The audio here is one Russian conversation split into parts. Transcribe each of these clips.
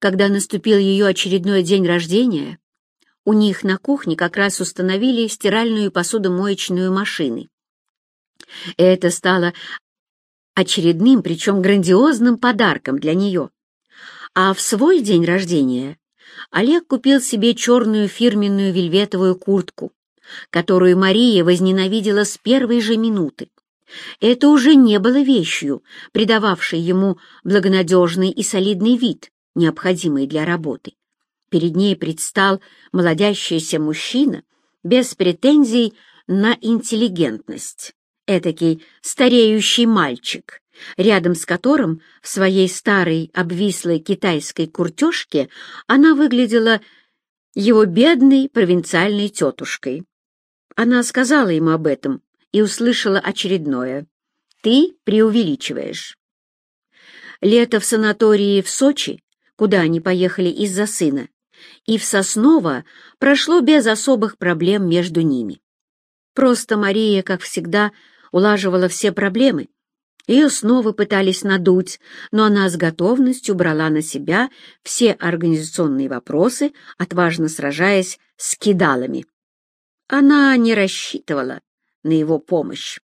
Когда наступил ее очередной день рождения, у них на кухне как раз установили стиральную и посудомоечную машины. Это стало очередным, причем грандиозным подарком для нее. А в свой день рождения Олег купил себе черную фирменную вельветовую куртку, которую Мария возненавидела с первой же минуты. Это уже не было вещью, придававшей ему благонадежный и солидный вид, необходимый для работы. Перед ней предстал молодящийся мужчина без претензий на интеллигентность, этакий стареющий мальчик, рядом с которым в своей старой обвислой китайской куртежке она выглядела его бедной провинциальной тетушкой. Она сказала ему об этом и услышала очередное. «Ты преувеличиваешь». Лето в санатории в Сочи, куда они поехали из-за сына, и в Сосново прошло без особых проблем между ними. Просто Мария, как всегда, улаживала все проблемы. Ее снова пытались надуть, но она с готовностью брала на себя все организационные вопросы, отважно сражаясь с кидалами. Она не рассчитывала на его помощь.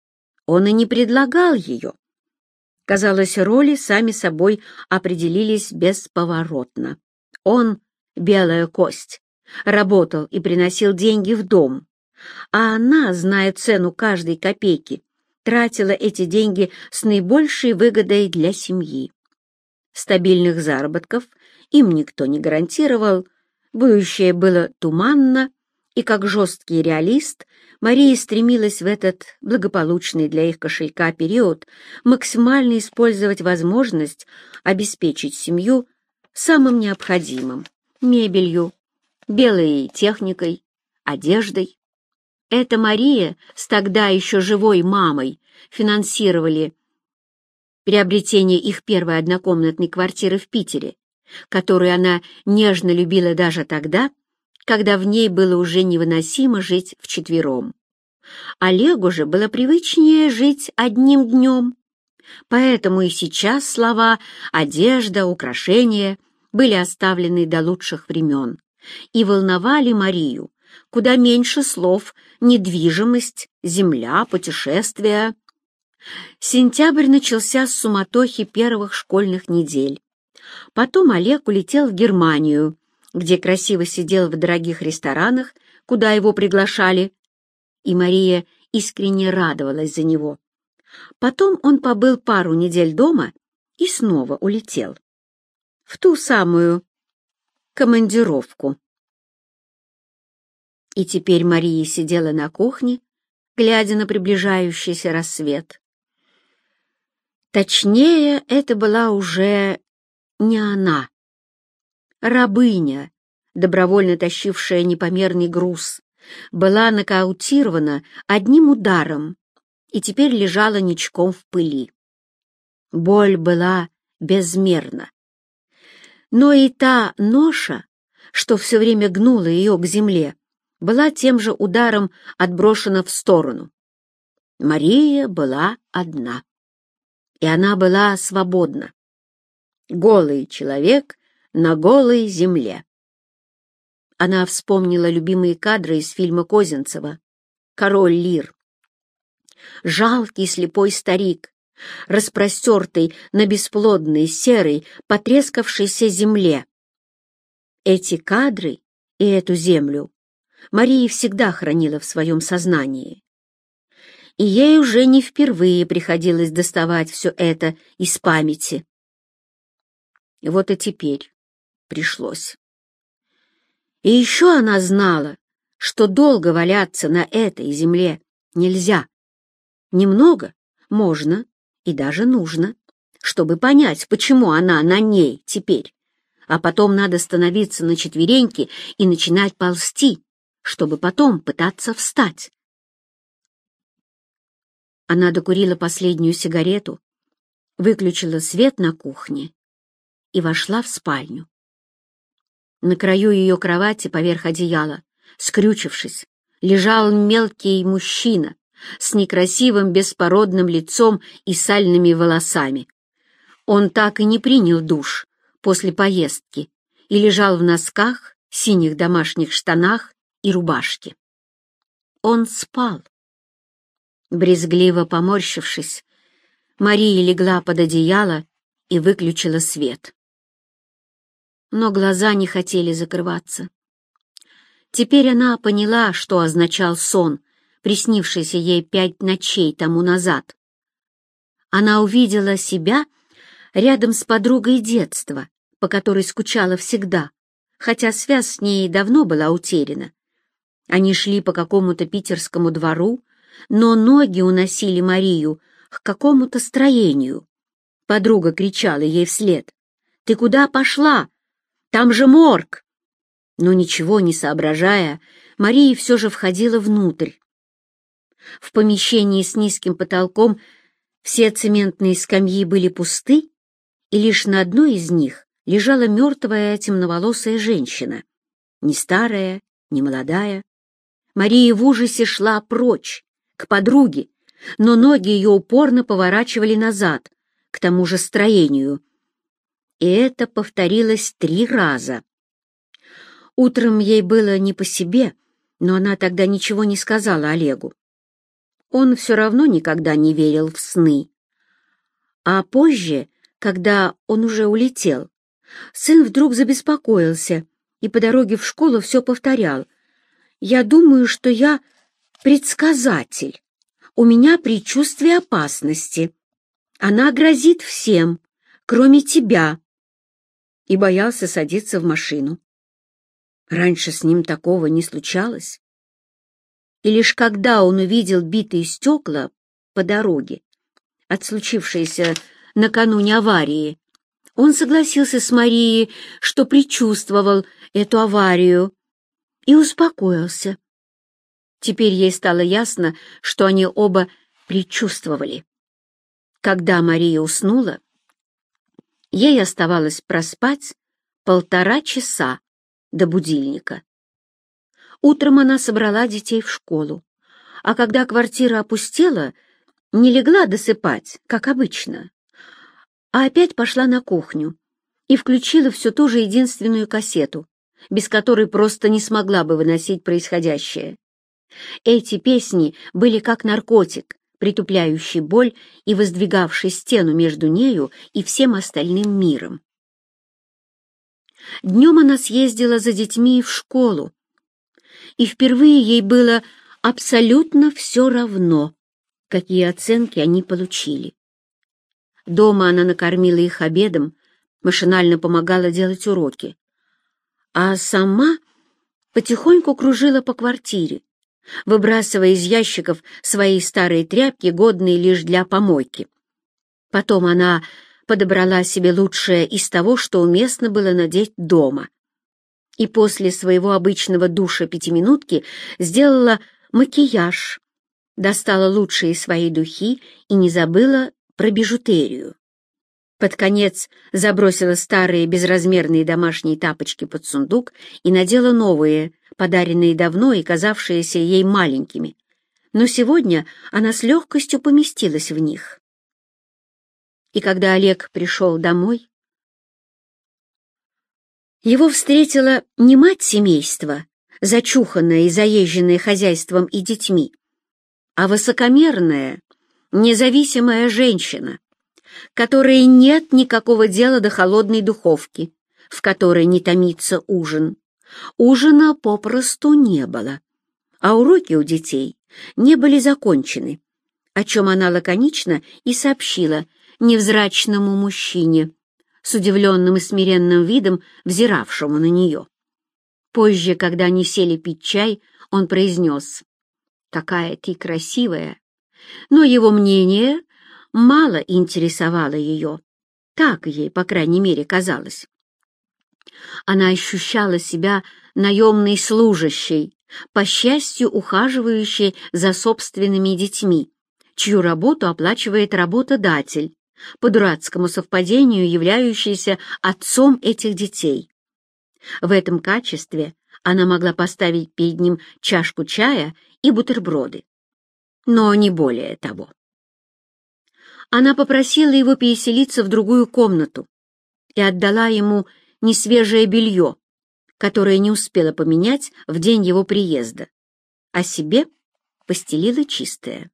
Он и не предлагал ее. Казалось, роли сами собой определились бесповоротно. Он белая кость, работал и приносил деньги в дом, а она, зная цену каждой копейки, тратила эти деньги с наибольшей выгодой для семьи. Стабильных заработков им никто не гарантировал, будущее было туманно, и как жесткий реалист Мария стремилась в этот благополучный для их кошелька период максимально использовать возможность обеспечить семью самым необходимым мебелью, белой техникой, одеждой. Это Мария с тогда еще живой мамой финансировали приобретение их первой однокомнатной квартиры в Питере, которую она нежно любила даже тогда, когда в ней было уже невыносимо жить вчетвером. Олегу же было привычнее жить одним днем, поэтому и сейчас слова «одежда», «украшения» были оставлены до лучших времен и волновали Марию куда меньше слов «недвижимость», «земля», «путешествия». Сентябрь начался с суматохи первых школьных недель. Потом Олег улетел в Германию, где красиво сидел в дорогих ресторанах, куда его приглашали, и Мария искренне радовалась за него. Потом он побыл пару недель дома и снова улетел в ту самую командировку. И теперь Мария сидела на кухне, глядя на приближающийся рассвет. Точнее, это была уже не она. Рабыня, добровольно тащившая непомерный груз, была нокаутирована одним ударом и теперь лежала ничком в пыли. Боль была безмерна. Но и та ноша, что все время гнула ее к земле, была тем же ударом отброшена в сторону. Мария была одна. И она была свободна. Голый человек на голой земле. Она вспомнила любимые кадры из фильма Козинцева «Король Лир». Жалкий слепой старик, распростертый на бесплодной, серой, потрескавшейся земле. Эти кадры и эту землю Мария всегда хранила в своем сознании. И ей уже не впервые приходилось доставать все это из памяти. Вот и теперь пришлось. И еще она знала, что долго валяться на этой земле нельзя. Немного можно, и даже нужно, чтобы понять, почему она на ней теперь. А потом надо становиться на четвереньки и начинать ползти, чтобы потом пытаться встать. Она докурила последнюю сигарету, выключила свет на кухне и вошла в спальню. На краю ее кровати поверх одеяла, скрючившись, лежал мелкий мужчина с некрасивым беспородным лицом и сальными волосами. Он так и не принял душ после поездки и лежал в носках, синих домашних штанах и рубашке. Он спал. Брезгливо поморщившись, Мария легла под одеяло и выключила свет. Но глаза не хотели закрываться. Теперь она поняла, что означал сон, приснившийся ей пять ночей тому назад. Она увидела себя рядом с подругой детства, по которой скучала всегда, хотя связь с ней давно была утеряна. Они шли по какому-то питерскому двору, но ноги уносили Марию к какому-то строению. Подруга кричала ей вслед. «Ты куда пошла? Там же морг!» Но ничего не соображая, Мария все же входила внутрь. В помещении с низким потолком все цементные скамьи были пусты, и лишь на одной из них лежала мертвая темноволосая женщина. Не старая, не молодая. Мария в ужасе шла прочь, к подруге, но ноги ее упорно поворачивали назад, к тому же строению. И это повторилось три раза. Утром ей было не по себе, но она тогда ничего не сказала Олегу. Он все равно никогда не верил в сны. А позже, когда он уже улетел, сын вдруг забеспокоился и по дороге в школу все повторял. «Я думаю, что я предсказатель. У меня предчувствие опасности. Она грозит всем, кроме тебя». И боялся садиться в машину. Раньше с ним такого не случалось и лишь когда он увидел битые стекла по дороге от случившейся накануне аварии, он согласился с Марией, что предчувствовал эту аварию, и успокоился. Теперь ей стало ясно, что они оба предчувствовали. Когда Мария уснула, ей оставалось проспать полтора часа до будильника. Утром она собрала детей в школу, а когда квартира опустела, не легла досыпать, как обычно, а опять пошла на кухню и включила все ту же единственную кассету, без которой просто не смогла бы выносить происходящее. Эти песни были как наркотик, притупляющий боль и воздвигавший стену между нею и всем остальным миром. Днем она съездила за детьми в школу, и впервые ей было абсолютно все равно, какие оценки они получили. Дома она накормила их обедом, машинально помогала делать уроки, а сама потихоньку кружила по квартире, выбрасывая из ящиков свои старые тряпки, годные лишь для помойки. Потом она подобрала себе лучшее из того, что уместно было надеть дома — и после своего обычного душа пятиминутки сделала макияж, достала лучшие свои духи и не забыла про бижутерию. Под конец забросила старые безразмерные домашние тапочки под сундук и надела новые, подаренные давно и казавшиеся ей маленькими. Но сегодня она с легкостью поместилась в них. И когда Олег пришел домой, его встретила не мать семейства, зачуханная и заезженная хозяйством и детьми, а высокомерная, независимая женщина, которой нет никакого дела до холодной духовки, в которой не томится ужин. Ужина попросту не было, а уроки у детей не были закончены, о чем она лаконично и сообщила невзрачному мужчине, с удивленным и смиренным видом, взиравшему на нее. Позже, когда они сели пить чай, он произнес «Какая ты красивая!» Но его мнение мало интересовало ее. Так ей, по крайней мере, казалось. Она ощущала себя наемной служащей, по счастью, ухаживающей за собственными детьми, чью работу оплачивает работодатель, по дурацкому совпадению являющийся отцом этих детей. В этом качестве она могла поставить перед ним чашку чая и бутерброды. Но не более того. Она попросила его переселиться в другую комнату и отдала ему несвежее белье, которое не успела поменять в день его приезда, а себе постелила чистое.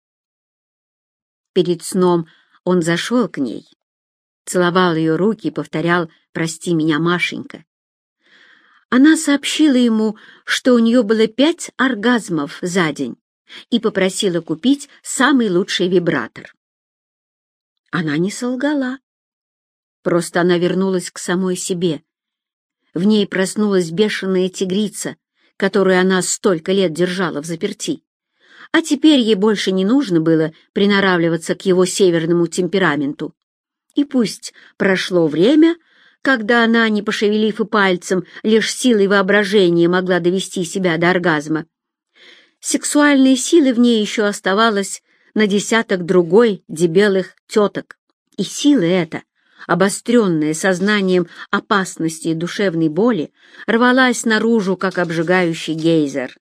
Перед сном он зашел к ней, целовал ее руки и повторял «Прости меня, Машенька». Она сообщила ему, что у нее было пять оргазмов за день и попросила купить самый лучший вибратор. Она не солгала. Просто она вернулась к самой себе. В ней проснулась бешеная тигрица, которую она столько лет держала в заперти. А теперь ей больше не нужно было приноравливаться к его северному темпераменту. И пусть прошло время, когда она, не пошевелив и пальцем, лишь силой воображения могла довести себя до оргазма. Сексуальной силы в ней еще оставалось на десяток другой дебелых теток. И сила эта, обостренная сознанием опасности и душевной боли, рвалась наружу, как обжигающий гейзер.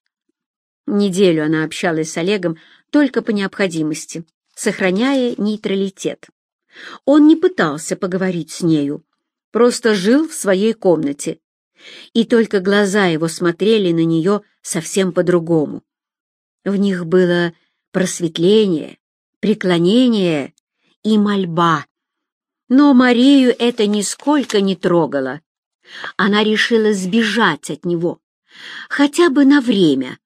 Неделю она общалась с Олегом только по необходимости, сохраняя нейтралитет. Он не пытался поговорить с нею, просто жил в своей комнате. И только глаза его смотрели на нее совсем по-другому. В них было просветление, преклонение и мольба. Но Марию это нисколько не трогало. Она решила сбежать от него, хотя бы на время.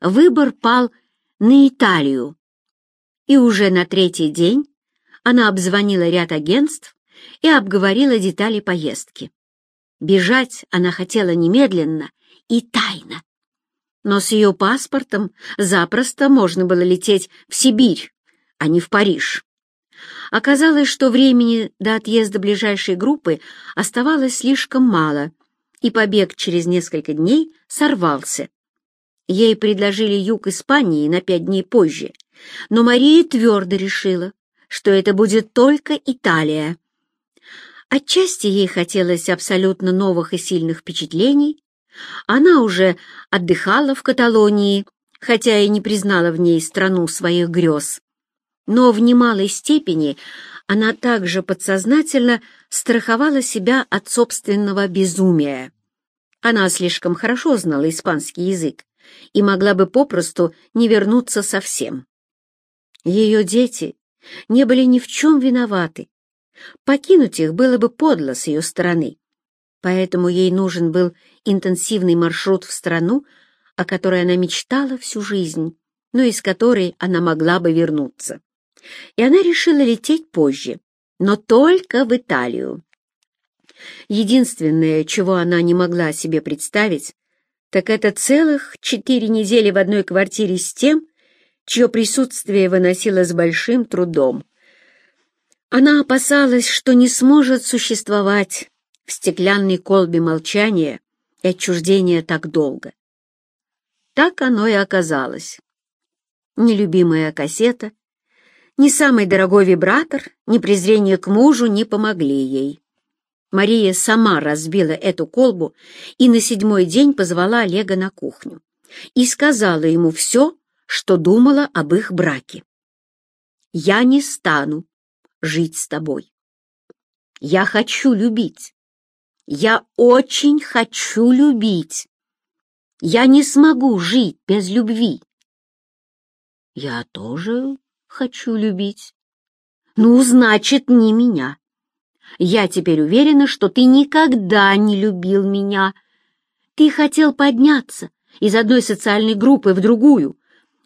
Выбор пал на Италию. И уже на третий день она обзвонила ряд агентств и обговорила детали поездки. Бежать она хотела немедленно и тайно. Но с ее паспортом запросто можно было лететь в Сибирь, а не в Париж. Оказалось, что времени до отъезда ближайшей группы оставалось слишком мало, и побег через несколько дней сорвался. Ей предложили юг Испании на пять дней позже, но Мария твердо решила, что это будет только Италия. Отчасти ей хотелось абсолютно новых и сильных впечатлений. Она уже отдыхала в Каталонии, хотя и не признала в ней страну своих грез. Но в немалой степени она также подсознательно страховала себя от собственного безумия. Она слишком хорошо знала испанский язык и могла бы попросту не вернуться совсем. Ее дети не были ни в чем виноваты. Покинуть их было бы подло с ее стороны, поэтому ей нужен был интенсивный маршрут в страну, о которой она мечтала всю жизнь, но из которой она могла бы вернуться. И она решила лететь позже, но только в Италию. Единственное, чего она не могла себе представить, так это целых четыре недели в одной квартире с тем, чье присутствие выносила с большим трудом. Она опасалась, что не сможет существовать в стеклянной колбе молчания и отчуждения так долго. Так оно и оказалось. Нелюбимая кассета, ни самый дорогой вибратор, ни презрение к мужу не помогли ей. Мария сама разбила эту колбу и на седьмой день позвала Олега на кухню и сказала ему все, что думала об их браке. «Я не стану жить с тобой. Я хочу любить. Я очень хочу любить. Я не смогу жить без любви. Я тоже хочу любить. Ну, значит, не меня. Я теперь уверена, что ты никогда не любил меня. Ты хотел подняться из одной социальной группы в другую,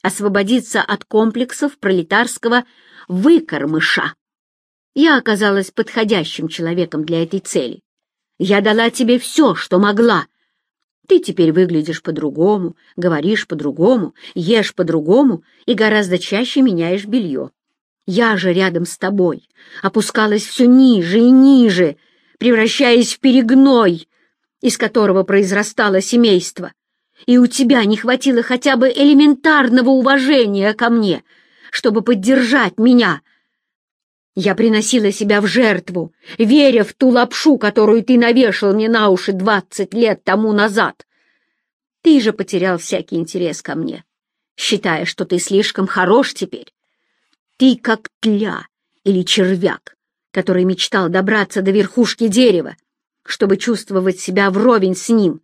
освободиться от комплексов пролетарского выкормыша. Я оказалась подходящим человеком для этой цели. Я дала тебе все, что могла. Ты теперь выглядишь по-другому, говоришь по-другому, ешь по-другому и гораздо чаще меняешь белье. Я же рядом с тобой опускалась все ниже и ниже, превращаясь в перегной, из которого произрастало семейство и у тебя не хватило хотя бы элементарного уважения ко мне, чтобы поддержать меня. Я приносила себя в жертву, веря в ту лапшу, которую ты навешал мне на уши двадцать лет тому назад. Ты же потерял всякий интерес ко мне, считая, что ты слишком хорош теперь. Ты как тля или червяк, который мечтал добраться до верхушки дерева, чтобы чувствовать себя вровень с ним.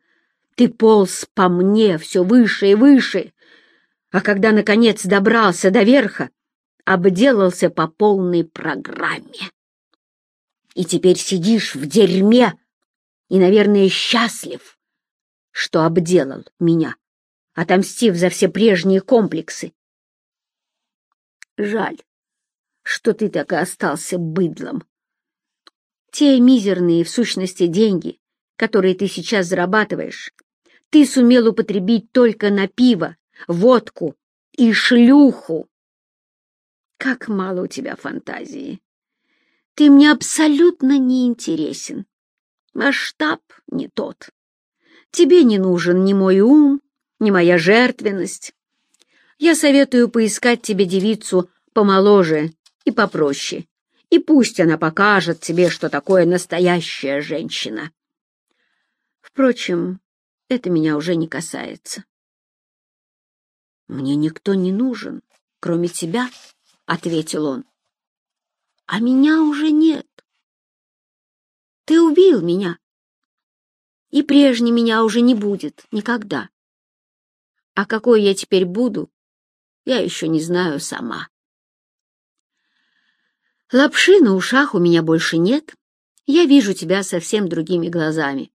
Ты полз по мне все выше и выше, а когда, наконец, добрался до верха, обделался по полной программе. И теперь сидишь в дерьме и, наверное, счастлив, что обделал меня, отомстив за все прежние комплексы. Жаль, что ты так и остался быдлом. Те мизерные, в сущности, деньги, которые ты сейчас зарабатываешь, ты сумел употребить только на пиво, водку и шлюху. Как мало у тебя фантазии. Ты мне абсолютно не интересен. Масштаб не тот. Тебе не нужен ни мой ум, ни моя жертвенность. Я советую поискать тебе девицу помоложе и попроще, и пусть она покажет тебе, что такое настоящая женщина. Впрочем, это меня уже не касается. Мне никто не нужен, кроме тебя, — ответил он. «А меня уже нет. Ты убил меня, и прежней меня уже не будет никогда. А какой я теперь буду, я еще не знаю сама. Лапши на ушах у меня больше нет, я вижу тебя совсем другими глазами.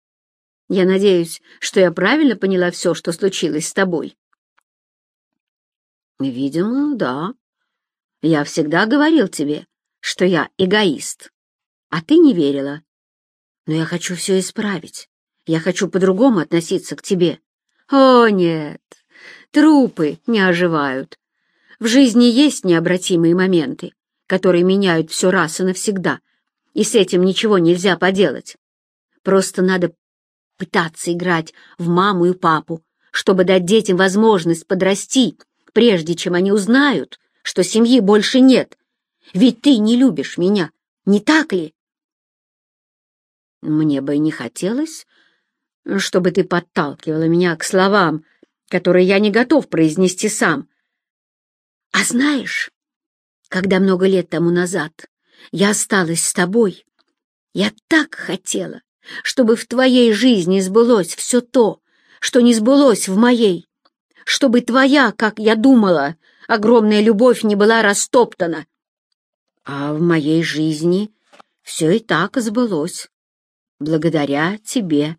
Я надеюсь, что я правильно поняла все, что случилось с тобой. Видимо, да, я всегда говорил тебе, что я эгоист, а ты не верила. Но я хочу все исправить. Я хочу по-другому относиться к тебе. О, нет, трупы не оживают. В жизни есть необратимые моменты, которые меняют все раз и навсегда, и с этим ничего нельзя поделать. Просто надо пытаться играть в маму и папу, чтобы дать детям возможность подрасти, прежде чем они узнают, что семьи больше нет. Ведь ты не любишь меня, не так ли? Мне бы не хотелось, чтобы ты подталкивала меня к словам, которые я не готов произнести сам. А знаешь, когда много лет тому назад я осталась с тобой, я так хотела, чтобы в твоей жизни сбылось все то, что не сбылось в моей, чтобы твоя, как я думала, огромная любовь не была растоптана. А в моей жизни все и так сбылось. Благодаря тебе.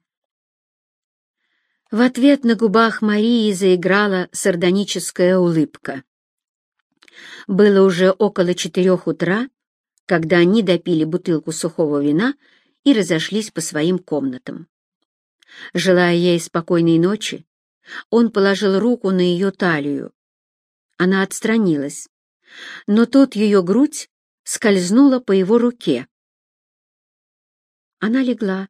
В ответ на губах Марии заиграла сардоническая улыбка. Было уже около четырех утра, когда они допили бутылку сухого вина и разошлись по своим комнатам. Желая ей спокойной ночи, он положил руку на ее талию, она отстранилась, но тут ее грудь скользнула по его руке. Она легла,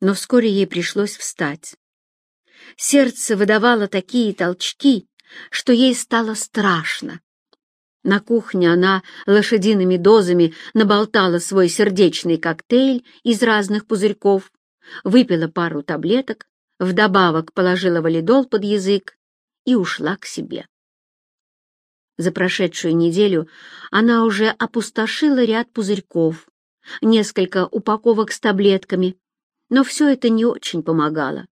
но вскоре ей пришлось встать. Сердце выдавало такие толчки, что ей стало страшно. На кухне она лошадиными дозами наболтала свой сердечный коктейль из разных пузырьков, выпила пару таблеток, вдобавок положила валидол под язык и ушла к себе. За прошедшую неделю она уже опустошила ряд пузырьков, несколько упаковок с таблетками, но все это не очень помогало.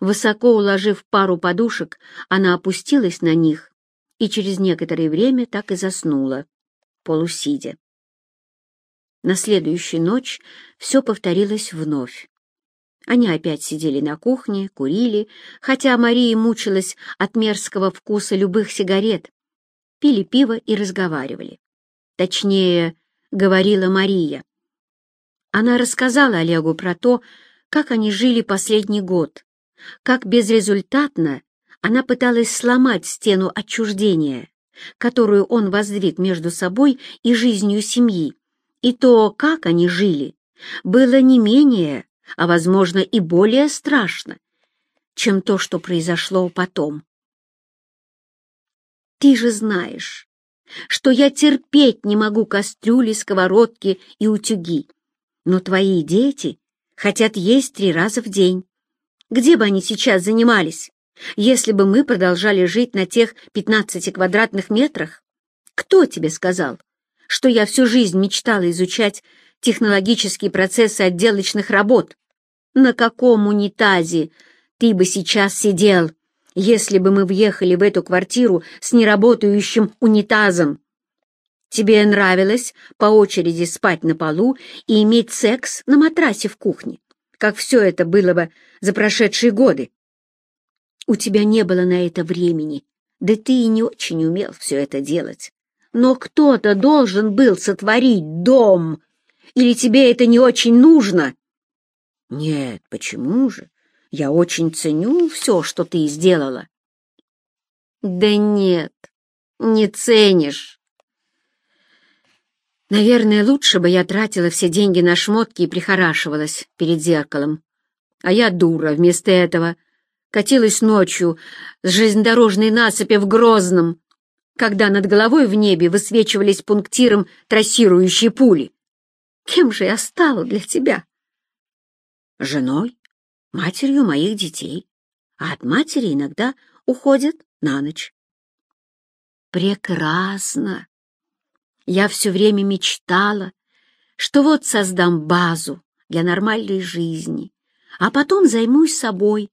Высоко уложив пару подушек, она опустилась на них и через некоторое время так и заснула, полусидя. На следующую ночь все повторилось вновь. Они опять сидели на кухне, курили, хотя Мария мучилась от мерзкого вкуса любых сигарет, пили пиво и разговаривали. Точнее, говорила Мария. Она рассказала Олегу про то, как они жили последний год, как безрезультатно она пыталась сломать стену отчуждения, которую он воздвиг между собой и жизнью семьи, и то, как они жили, было не менее, а, возможно, и более страшно, чем то, что произошло потом. Ты же знаешь, что я терпеть не могу кастрюли, сковородки и утюги. Но твои дети хотят есть три раза в день. Где бы они сейчас занимались, если бы мы продолжали жить на тех 15 квадратных метрах? Кто тебе сказал, что я всю жизнь мечтала изучать технологические процессы отделочных работ? На каком унитазе ты бы сейчас сидел, если бы мы въехали в эту квартиру с неработающим унитазом? Тебе нравилось по очереди спать на полу и иметь секс на матрасе в кухне, как все это было бы за прошедшие годы. У тебя не было на это времени, да ты и не очень умел все это делать. Но кто-то должен был сотворить дом, или тебе это не очень нужно? Нет, почему же? Я очень ценю все, что ты сделала. Да нет, не ценишь. Наверное, лучше бы я тратила все деньги на шмотки и прихорашивалась перед зеркалом. А я дура вместо этого катилась ночью с железнодорожной насыпи в Грозном, когда над головой в небе высвечивались пунктиром трассирующие пули. Кем же я стала для тебя? Женой, матерью моих детей, а от матери иногда уходят на ночь. Прекрасно! Я все время мечтала, что вот создам базу для нормальной жизни, а потом займусь собой,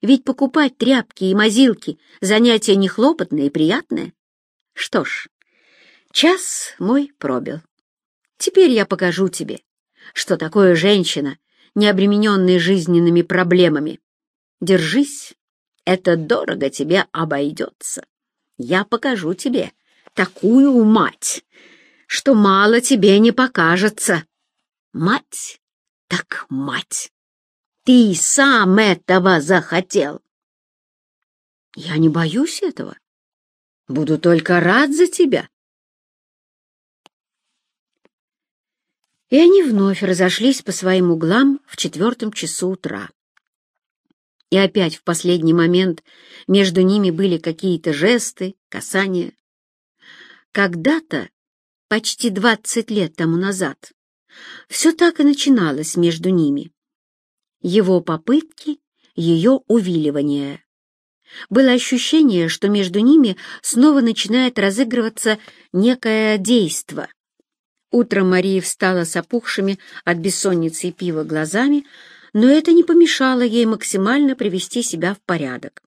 ведь покупать тряпки и мазилки — занятие не хлопотное и приятное. Что ж, час мой пробил. Теперь я покажу тебе, что такое женщина, не обремененная жизненными проблемами. Держись, это дорого тебе обойдется. Я покажу тебе такую мать, что мало тебе не покажется. Мать так мать. Ты сам этого захотел. Я не боюсь этого. Буду только рад за тебя. И они вновь разошлись по своим углам в четвертом часу утра. И опять в последний момент между ними были какие-то жесты, касания. Когда-то, почти двадцать лет тому назад, все так и начиналось между ними его попытки, ее увиливания. Было ощущение, что между ними снова начинает разыгрываться некое действо. Утром Мария встала с опухшими от бессонницы и пива глазами, но это не помешало ей максимально привести себя в порядок.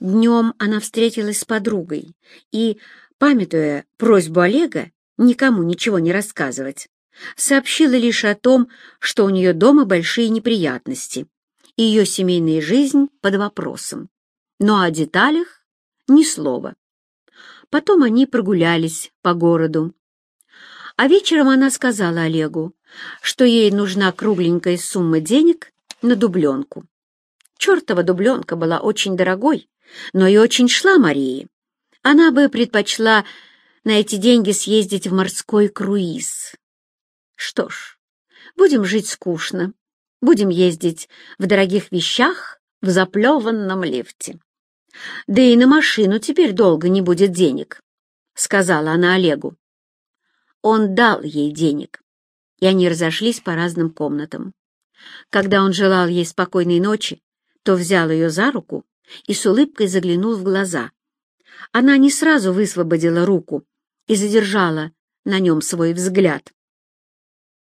Днем она встретилась с подругой и, памятуя просьбу Олега никому ничего не рассказывать, сообщила лишь о том, что у нее дома большие неприятности, и ее семейная жизнь под вопросом. Но о деталях ни слова. Потом они прогулялись по городу. А вечером она сказала Олегу, что ей нужна кругленькая сумма денег на дубленку. Чертова дубленка была очень дорогой, но и очень шла Марии. Она бы предпочла на эти деньги съездить в морской круиз. Что ж, будем жить скучно, будем ездить в дорогих вещах в заплеванном лифте. Да и на машину теперь долго не будет денег, — сказала она Олегу. Он дал ей денег, и они разошлись по разным комнатам. Когда он желал ей спокойной ночи, то взял ее за руку и с улыбкой заглянул в глаза. Она не сразу высвободила руку и задержала на нем свой взгляд.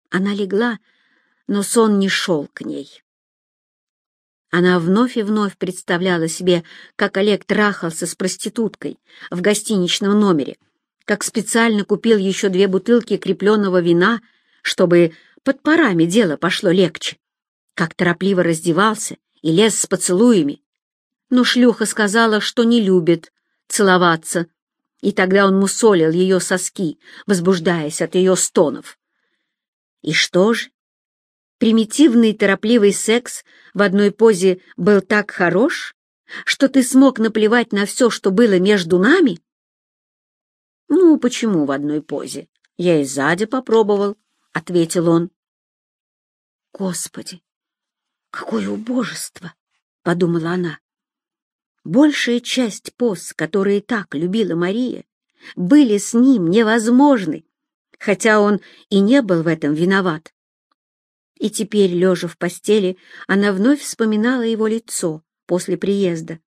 Она легла, но сон не шел к ней. Она вновь и вновь представляла себе, как Олег трахался с проституткой в гостиничном номере, как специально купил еще две бутылки крепленного вина, чтобы под парами дело пошло легче, как торопливо раздевался и лез с поцелуями. Но шлюха сказала, что не любит целоваться, и тогда он мусолил ее соски, возбуждаясь от ее стонов. И что же? Примитивный торопливый секс в одной позе был так хорош, что ты смог наплевать на все, что было между нами? Ну, почему в одной позе? Я и сзади попробовал, — ответил он. Господи, какое убожество! — подумала она. Большая часть поз, которые так любила Мария, были с ним невозможны хотя он и не был в этом виноват. И теперь, лежа в постели, она вновь вспоминала его лицо после приезда.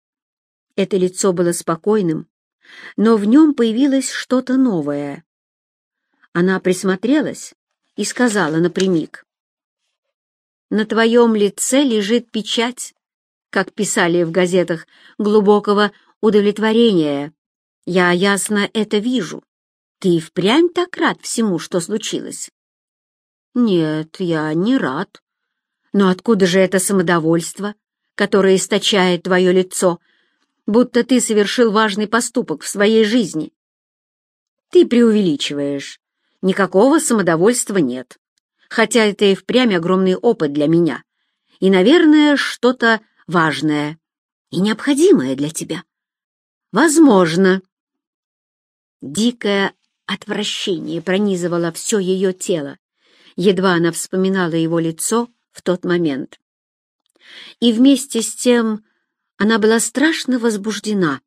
Это лицо было спокойным, но в нем появилось что-то новое. Она присмотрелась и сказала напрямик. На твоем лице лежит печать, как писали в газетах, глубокого удовлетворения. Я ясно это вижу. Ты впрямь так рад всему, что случилось? Нет, я не рад. Но откуда же это самодовольство, которое источает твое лицо, будто ты совершил важный поступок в своей жизни? Ты преувеличиваешь. Никакого самодовольства нет. Хотя это и впрямь огромный опыт для меня. И, наверное, что-то важное и необходимое для тебя. Возможно. Дикое отвращение пронизывало все ее тело. Едва она вспоминала его лицо в тот момент. И вместе с тем она была страшно возбуждена.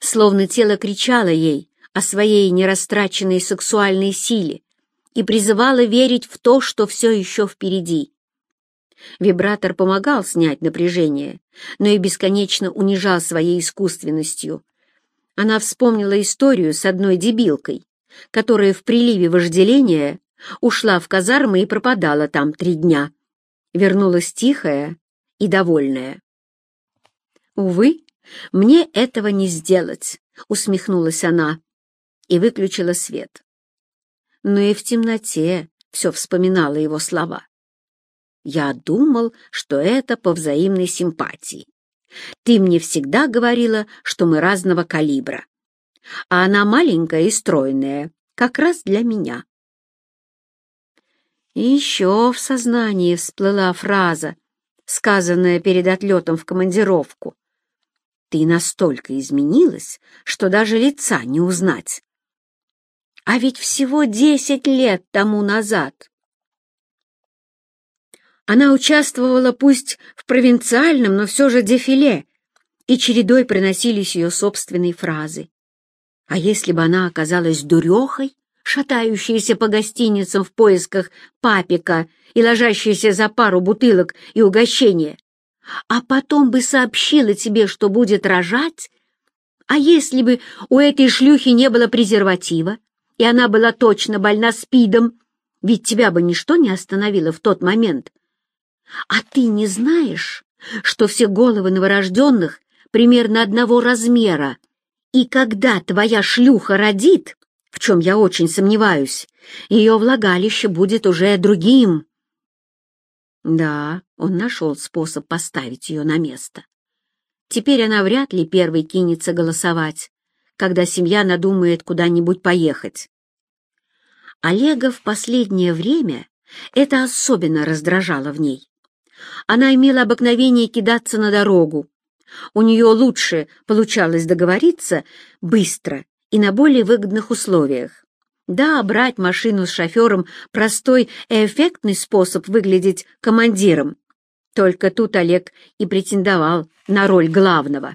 Словно тело кричало ей о своей нерастраченной сексуальной силе и призывало верить в то, что все еще впереди. Вибратор помогал снять напряжение, но и бесконечно унижал своей искусственностью. Она вспомнила историю с одной дебилкой, которая в приливе вожделения ушла в казармы и пропадала там три дня. Вернулась тихая и довольная. «Увы, мне этого не сделать», — усмехнулась она и выключила свет. Но и в темноте все вспоминала его слова. Я думал, что это по взаимной симпатии. Ты мне всегда говорила, что мы разного калибра. А она маленькая и стройная, как раз для меня. И еще в сознании всплыла фраза, сказанная перед отлетом в командировку. Ты настолько изменилась, что даже лица не узнать. А ведь всего десять лет тому назад она участвовала пусть в провинциальном, но все же дефиле, и чередой приносились ее собственные фразы. А если бы она оказалась дурехой, шатающейся по гостиницам в поисках папика и ложащейся за пару бутылок и угощения, а потом бы сообщила тебе, что будет рожать, а если бы у этой шлюхи не было презерватива, и она была точно больна спидом, ведь тебя бы ничто не остановило в тот момент, а ты не знаешь, что все головы новорожденных примерно одного размера, и когда твоя шлюха родит, в чем я очень сомневаюсь, ее влагалище будет уже другим. Да, он нашел способ поставить ее на место. Теперь она вряд ли первой кинется голосовать, когда семья надумает куда-нибудь поехать. Олега в последнее время это особенно раздражало в ней. Она имела обыкновение кидаться на дорогу. У нее лучше получалось договориться быстро и на более выгодных условиях. Да, брать машину с шофером — простой и эффектный способ выглядеть командиром. Только тут Олег и претендовал на роль главного.